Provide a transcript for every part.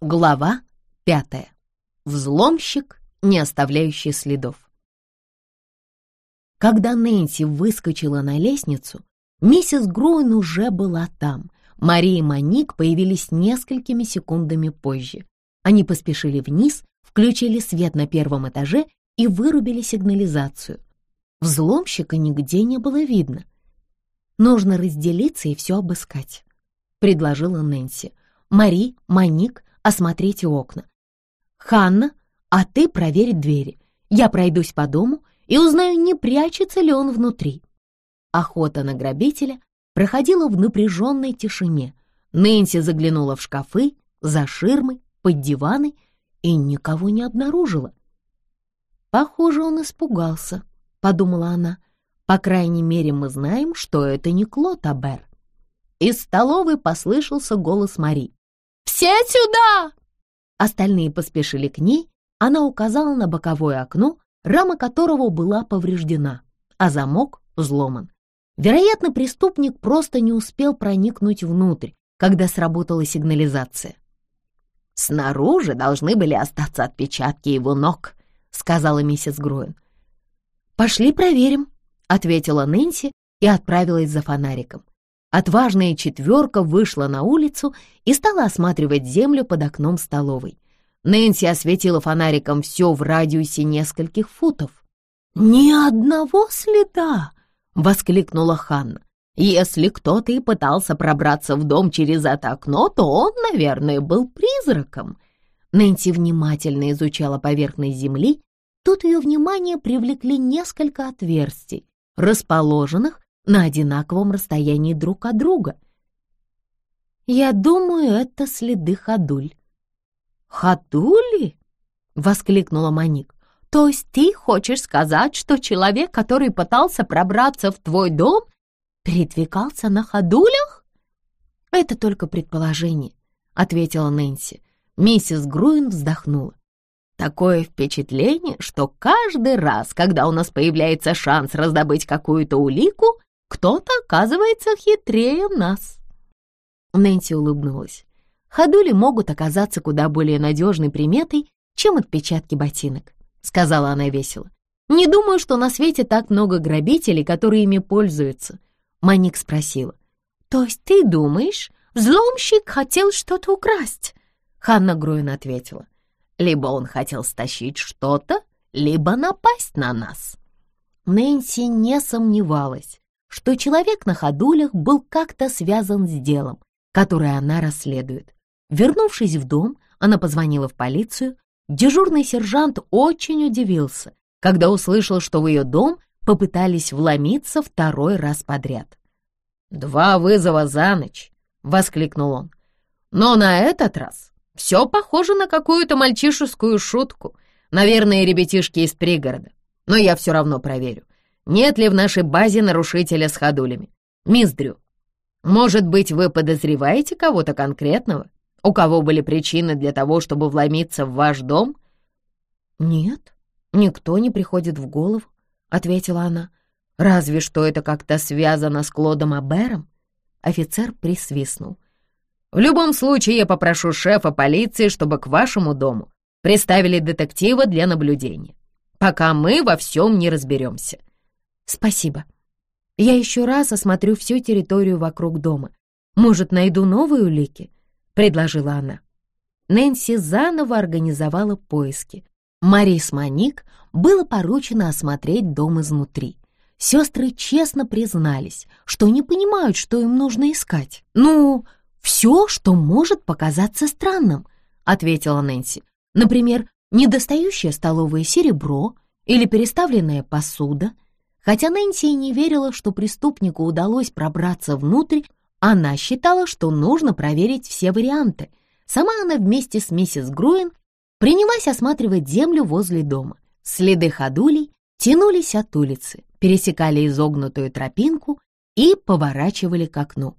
Глава пятая. Взломщик, не оставляющий следов. Когда Нэнси выскочила на лестницу, миссис Груин уже была там. Мария и Моник появились несколькими секундами позже. Они поспешили вниз, включили свет на первом этаже и вырубили сигнализацию. Взломщика нигде не было видно. «Нужно разделиться и все обыскать», — предложила Нэнси. «Мари, Моник, осмотрите окна. Ханна, а ты проверь двери. Я пройдусь по дому и узнаю, не прячется ли он внутри. Охота на грабителя проходила в напряженной тишине. Нэнси заглянула в шкафы, за ширмы, под диваны и никого не обнаружила. «Похоже, он испугался», — подумала она. «По крайней мере, мы знаем, что это не Клод Абер». Из столовой послышался голос Мари. «Все сюда!» Остальные поспешили к ней. Она указала на боковое окно, рама которого была повреждена, а замок взломан. Вероятно, преступник просто не успел проникнуть внутрь, когда сработала сигнализация. «Снаружи должны были остаться отпечатки его ног», — сказала миссис Груин. «Пошли проверим», — ответила Нэнси и отправилась за фонариком. Отважная четверка вышла на улицу и стала осматривать землю под окном столовой. Нэнси осветила фонариком все в радиусе нескольких футов. «Ни одного следа!» — воскликнула Ханна. «Если кто-то и пытался пробраться в дом через это окно, то он, наверное, был призраком». Нэнси внимательно изучала поверхность земли. Тут ее внимание привлекли несколько отверстий, расположенных на одинаковом расстоянии друг от друга. Я думаю, это следы ходуль. «Ходули?» — воскликнула Моник. «То есть ты хочешь сказать, что человек, который пытался пробраться в твой дом, передвигался на ходулях?» «Это только предположение», — ответила Нэнси. Миссис Груин вздохнула. Такое впечатление, что каждый раз, когда у нас появляется шанс раздобыть какую-то улику, кто-то оказывается хитрее нас. Нэнси улыбнулась. Ходули могут оказаться куда более надежной приметой, чем отпечатки ботинок, сказала она весело. Не думаю, что на свете так много грабителей, которые ими пользуются. Маник спросила. То есть ты думаешь, взломщик хотел что-то украсть? Ханна Груин ответила. Либо он хотел стащить что-то, либо напасть на нас. Нэнси не сомневалась, что человек на ходулях был как-то связан с делом, которое она расследует. Вернувшись в дом, она позвонила в полицию. Дежурный сержант очень удивился, когда услышал, что в ее дом попытались вломиться второй раз подряд. «Два вызова за ночь!» — воскликнул он. «Но на этот раз все похоже на какую-то мальчишескую шутку. Наверное, ребятишки из пригорода. Но я все равно проверю нет ли в нашей базе нарушителя с ходулями. Мисс Дрю, может быть, вы подозреваете кого-то конкретного, у кого были причины для того, чтобы вломиться в ваш дом?» «Нет, никто не приходит в голову», — ответила она. «Разве что это как-то связано с Клодом Абером?» Офицер присвистнул. «В любом случае я попрошу шефа полиции, чтобы к вашему дому приставили детектива для наблюдения, пока мы во всем не разберемся. «Спасибо. Я еще раз осмотрю всю территорию вокруг дома. Может, найду новые улики?» — предложила она. Нэнси заново организовала поиски. Марис Маник было поручено осмотреть дом изнутри. Сестры честно признались, что не понимают, что им нужно искать. «Ну, все, что может показаться странным», — ответила Нэнси. «Например, недостающее столовое серебро или переставленная посуда — Хотя Нэнси и не верила, что преступнику удалось пробраться внутрь, она считала, что нужно проверить все варианты. Сама она вместе с миссис Груин принялась осматривать землю возле дома. Следы ходулей тянулись от улицы, пересекали изогнутую тропинку и поворачивали к окну.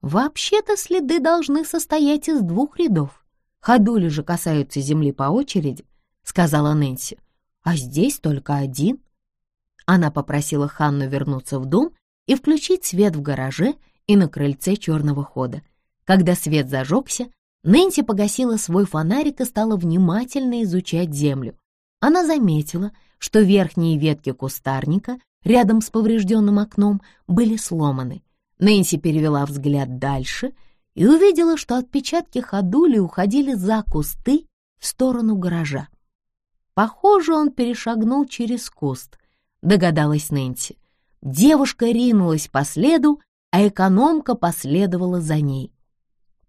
Вообще-то следы должны состоять из двух рядов. Ходули же касаются земли по очереди, сказала Нэнси. А здесь только один. Она попросила Ханну вернуться в дом и включить свет в гараже и на крыльце черного хода. Когда свет зажегся, Нэнси погасила свой фонарик и стала внимательно изучать землю. Она заметила, что верхние ветки кустарника рядом с поврежденным окном были сломаны. Нэнси перевела взгляд дальше и увидела, что отпечатки ходули уходили за кусты в сторону гаража. Похоже, он перешагнул через куст, догадалась Нэнси. Девушка ринулась по следу, а экономка последовала за ней.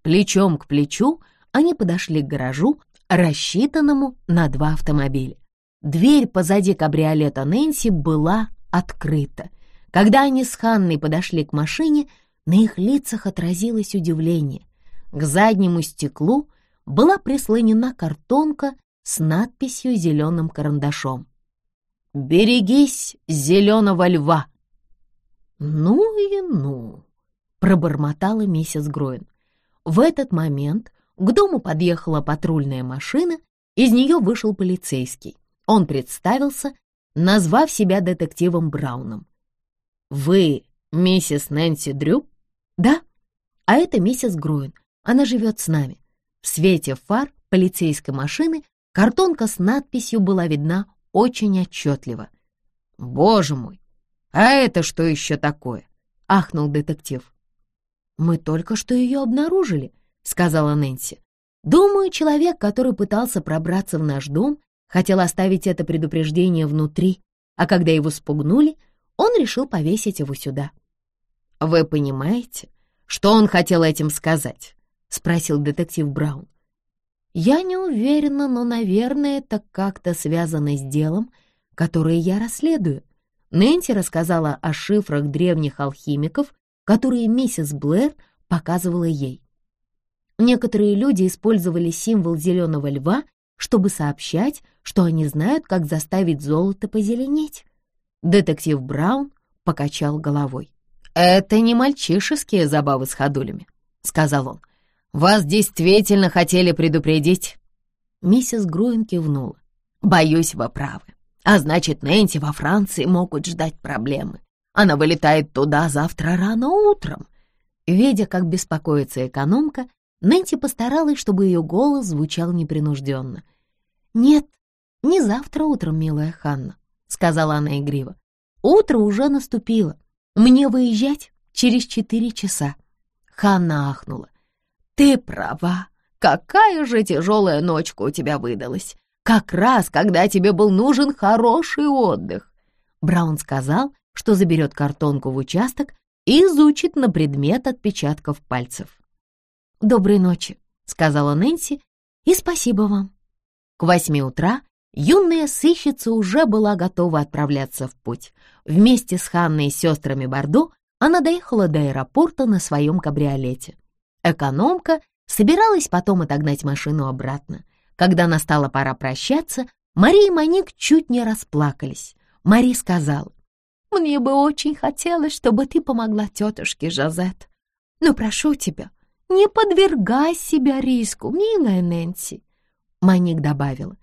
Плечом к плечу они подошли к гаражу, рассчитанному на два автомобиля. Дверь позади кабриолета Нэнси была открыта. Когда они с Ханной подошли к машине, на их лицах отразилось удивление. К заднему стеклу была прислонена картонка с надписью зеленым карандашом. «Берегись зеленого льва!» «Ну и ну!» — пробормотала миссис Гроин. В этот момент к дому подъехала патрульная машина, из нее вышел полицейский. Он представился, назвав себя детективом Брауном. «Вы миссис Нэнси Дрю?» «Да, а это миссис Гроин. Она живет с нами». В свете фар полицейской машины картонка с надписью была видна очень отчетливо. «Боже мой! А это что еще такое?» — ахнул детектив. «Мы только что ее обнаружили», — сказала Нэнси. «Думаю, человек, который пытался пробраться в наш дом, хотел оставить это предупреждение внутри, а когда его спугнули, он решил повесить его сюда. «Вы понимаете, что он хотел этим сказать?» — спросил детектив Браун. «Я не уверена, но, наверное, это как-то связано с делом, которое я расследую». Нэнси рассказала о шифрах древних алхимиков, которые миссис Блэр показывала ей. Некоторые люди использовали символ зеленого льва чтобы сообщать, что они знают, как заставить золото позеленеть. Детектив Браун покачал головой. «Это не мальчишеские забавы с ходулями», — сказал он. «Вас действительно хотели предупредить?» Миссис Груин кивнула. «Боюсь, вы правы. А значит, Нэнси во Франции могут ждать проблемы. Она вылетает туда завтра рано утром». Видя, как беспокоится экономка, Нэнси постаралась, чтобы ее голос звучал непринужденно. «Нет, не завтра утром, милая Ханна», — сказала она игриво. «Утро уже наступило. Мне выезжать через четыре часа». Ханна ахнула. «Ты права. Какая же тяжелая ночка у тебя выдалась. Как раз, когда тебе был нужен хороший отдых». Браун сказал, что заберет картонку в участок и изучит на предмет отпечатков пальцев. «Доброй ночи», — сказала Нэнси, — «и спасибо вам». К восьми утра юная сыщица уже была готова отправляться в путь. Вместе с Ханной и сестрами Бордо она доехала до аэропорта на своем кабриолете. Экономка собиралась потом отогнать машину обратно. Когда настала пора прощаться, Мария и Моник чуть не расплакались. Мари сказала, «Мне бы очень хотелось, чтобы ты помогла тетушке Жазет. Но прошу тебя, не подвергай себя риску, милая Нэнси. Маник добавила.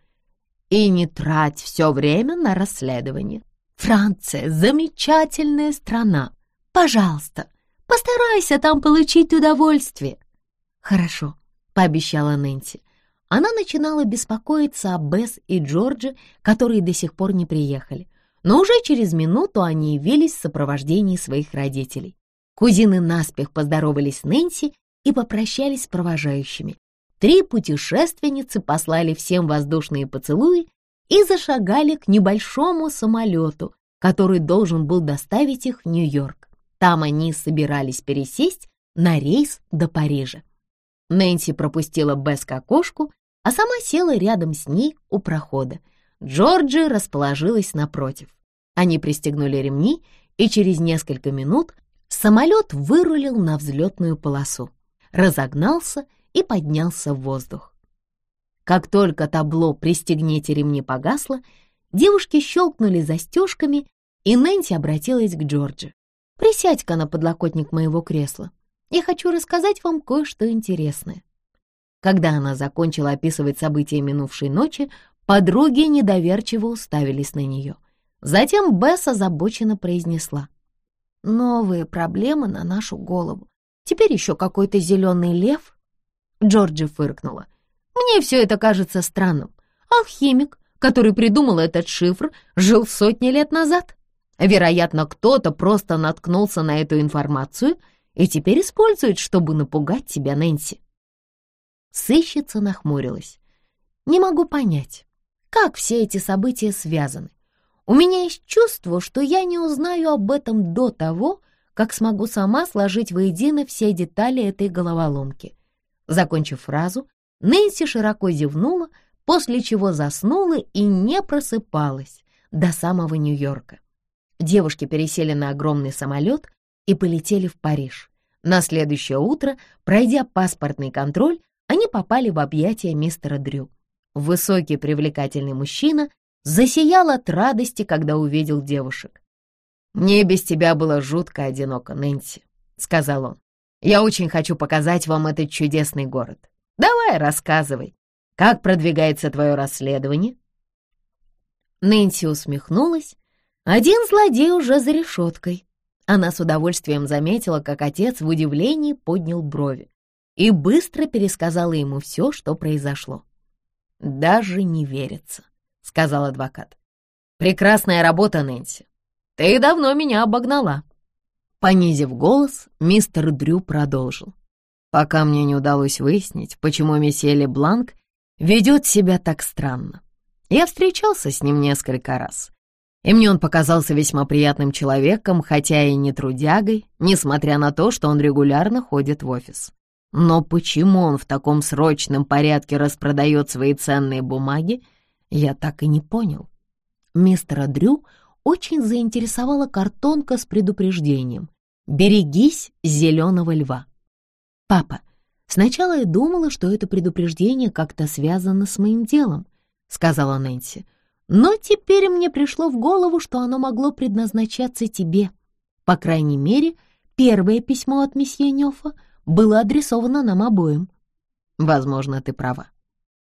И не трать все время на расследование. Франция — замечательная страна. Пожалуйста, постарайся там получить удовольствие. Хорошо, пообещала Нэнси. Она начинала беспокоиться о Бесс и Джорджи, которые до сих пор не приехали. Но уже через минуту они явились в сопровождении своих родителей. Кузины наспех поздоровались с Нэнси и попрощались с провожающими. Три путешественницы послали всем воздушные поцелуи и зашагали к небольшому самолету, который должен был доставить их в Нью-Йорк. Там они собирались пересесть на рейс до Парижа. Нэнси пропустила Бесс к окошку, а сама села рядом с ней у прохода. Джорджи расположилась напротив. Они пристегнули ремни, и через несколько минут самолет вырулил на взлетную полосу разогнался и поднялся в воздух. Как только табло «Пристегните ремни» погасло, девушки щелкнули застежками, и Нэнси обратилась к Джорджи. «Присядь-ка на подлокотник моего кресла. Я хочу рассказать вам кое-что интересное». Когда она закончила описывать события минувшей ночи, подруги недоверчиво уставились на нее. Затем Бесс озабоченно произнесла. «Новые проблемы на нашу голову. Теперь еще какой-то зеленый лев. Джорджи фыркнула. «Мне все это кажется странным. Алхимик, который придумал этот шифр, жил сотни лет назад. Вероятно, кто-то просто наткнулся на эту информацию и теперь использует, чтобы напугать тебя, Нэнси». Сыщица нахмурилась. «Не могу понять, как все эти события связаны. У меня есть чувство, что я не узнаю об этом до того, как смогу сама сложить воедино все детали этой головоломки. Закончив фразу, Нэнси широко зевнула, после чего заснула и не просыпалась до самого Нью-Йорка. Девушки пересели на огромный самолет и полетели в Париж. На следующее утро, пройдя паспортный контроль, они попали в объятия мистера Дрю. Высокий привлекательный мужчина засиял от радости, когда увидел девушек. «Мне без тебя было жутко одиноко, Нэнси», — сказал он. «Я очень хочу показать вам этот чудесный город. Давай, рассказывай, как продвигается твое расследование?» Нэнси усмехнулась. Один злодей уже за решеткой. Она с удовольствием заметила, как отец в удивлении поднял брови и быстро пересказала ему все, что произошло. «Даже не верится», — сказал адвокат. «Прекрасная работа, Нэнси. Ты давно меня обогнала». Понизив голос, мистер Дрю продолжил. «Пока мне не удалось выяснить, почему месье Лебланк ведет себя так странно. Я встречался с ним несколько раз, и мне он показался весьма приятным человеком, хотя и не трудягой, несмотря на то, что он регулярно ходит в офис. Но почему он в таком срочном порядке распродает свои ценные бумаги, я так и не понял. Мистера Дрю очень заинтересовала картонка с предупреждением «Берегись зеленого льва». «Папа, сначала я думала, что это предупреждение как-то связано с моим делом», — сказала Нэнси. «Но теперь мне пришло в голову, что оно могло предназначаться тебе. По крайней мере, первое письмо от месье Нёфа было адресовано нам обоим». «Возможно, ты права».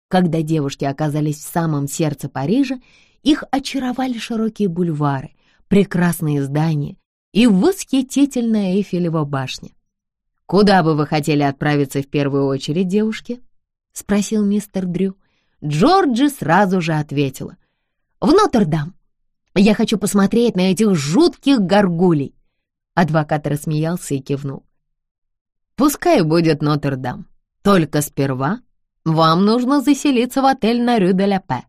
Когда девушки оказались в самом сердце Парижа, их очаровали широкие бульвары, прекрасные здания и восхитительная Эйфелева башня. «Куда бы вы хотели отправиться в первую очередь, девушки?» — спросил мистер Дрю. Джорджи сразу же ответила. «В Нотр-Дам. Я хочу посмотреть на этих жутких горгулей». Адвокат рассмеялся и кивнул. «Пускай будет Нотр-Дам. Только сперва вам нужно заселиться в отель на Рю-де-Ля-Пе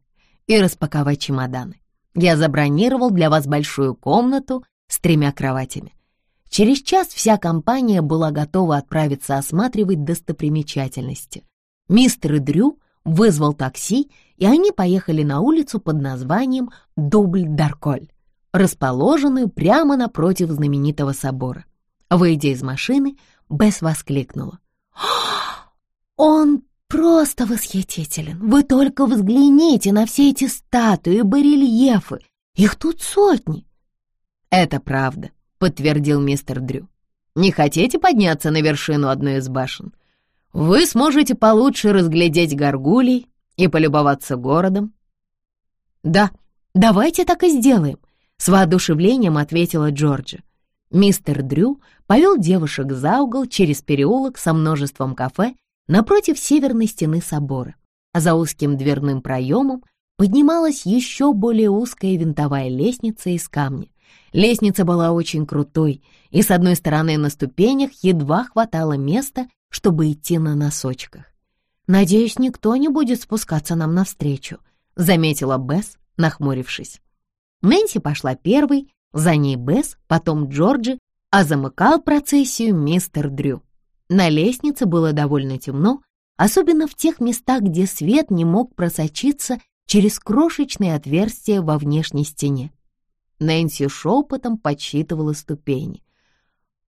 и распаковать чемоданы. Я забронировал для вас большую комнату с тремя кроватями. Через час вся компания была готова отправиться осматривать достопримечательности. Мистер Дрю вызвал такси, и они поехали на улицу под названием Дубль-Дарколь, расположенную прямо напротив знаменитого собора. Выйдя из машины, Бесс воскликнула. «Он просто восхитителен. Вы только взгляните на все эти статуи, и барельефы. Их тут сотни. Это правда, подтвердил мистер Дрю. Не хотите подняться на вершину одной из башен? Вы сможете получше разглядеть горгулей и полюбоваться городом. Да, давайте так и сделаем, с воодушевлением ответила Джорджи. Мистер Дрю повел девушек за угол через переулок со множеством кафе напротив северной стены собора, а за узким дверным проемом поднималась еще более узкая винтовая лестница из камня. Лестница была очень крутой, и с одной стороны на ступенях едва хватало места, чтобы идти на носочках. «Надеюсь, никто не будет спускаться нам навстречу», — заметила Бесс, нахмурившись. Нэнси пошла первой, за ней Бесс, потом Джорджи, а замыкал процессию мистер Дрю. На лестнице было довольно темно, особенно в тех местах, где свет не мог просочиться через крошечные отверстия во внешней стене. Нэнси шепотом подсчитывала ступени.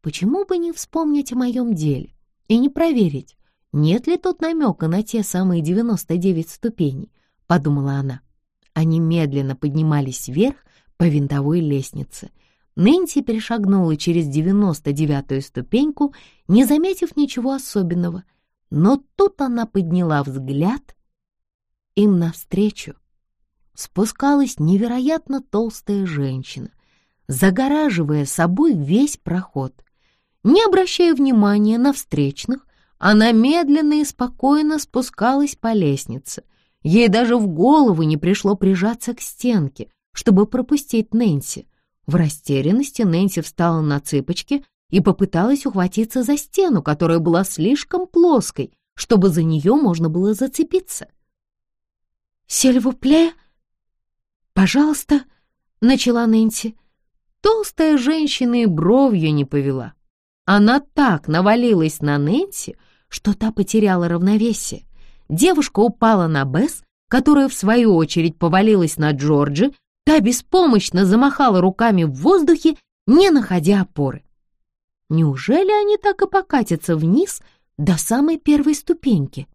Почему бы не вспомнить о моем деле и не проверить, нет ли тут намека на те самые 99 ступеней, подумала она. Они медленно поднимались вверх по винтовой лестнице — Нэнси перешагнула через девяносто девятую ступеньку, не заметив ничего особенного, но тут она подняла взгляд. Им навстречу спускалась невероятно толстая женщина, загораживая собой весь проход. Не обращая внимания на встречных, она медленно и спокойно спускалась по лестнице. Ей даже в голову не пришло прижаться к стенке, чтобы пропустить Нэнси. В растерянности Нэнси встала на цыпочки и попыталась ухватиться за стену, которая была слишком плоской, чтобы за нее можно было зацепиться. «Сельвупле?» «Пожалуйста», — начала Нэнси. Толстая женщина и бровью не повела. Она так навалилась на Нэнси, что та потеряла равновесие. Девушка упала на Бесс, которая, в свою очередь, повалилась на Джорджи, та беспомощно замахала руками в воздухе, не находя опоры. Неужели они так и покатятся вниз до самой первой ступеньки?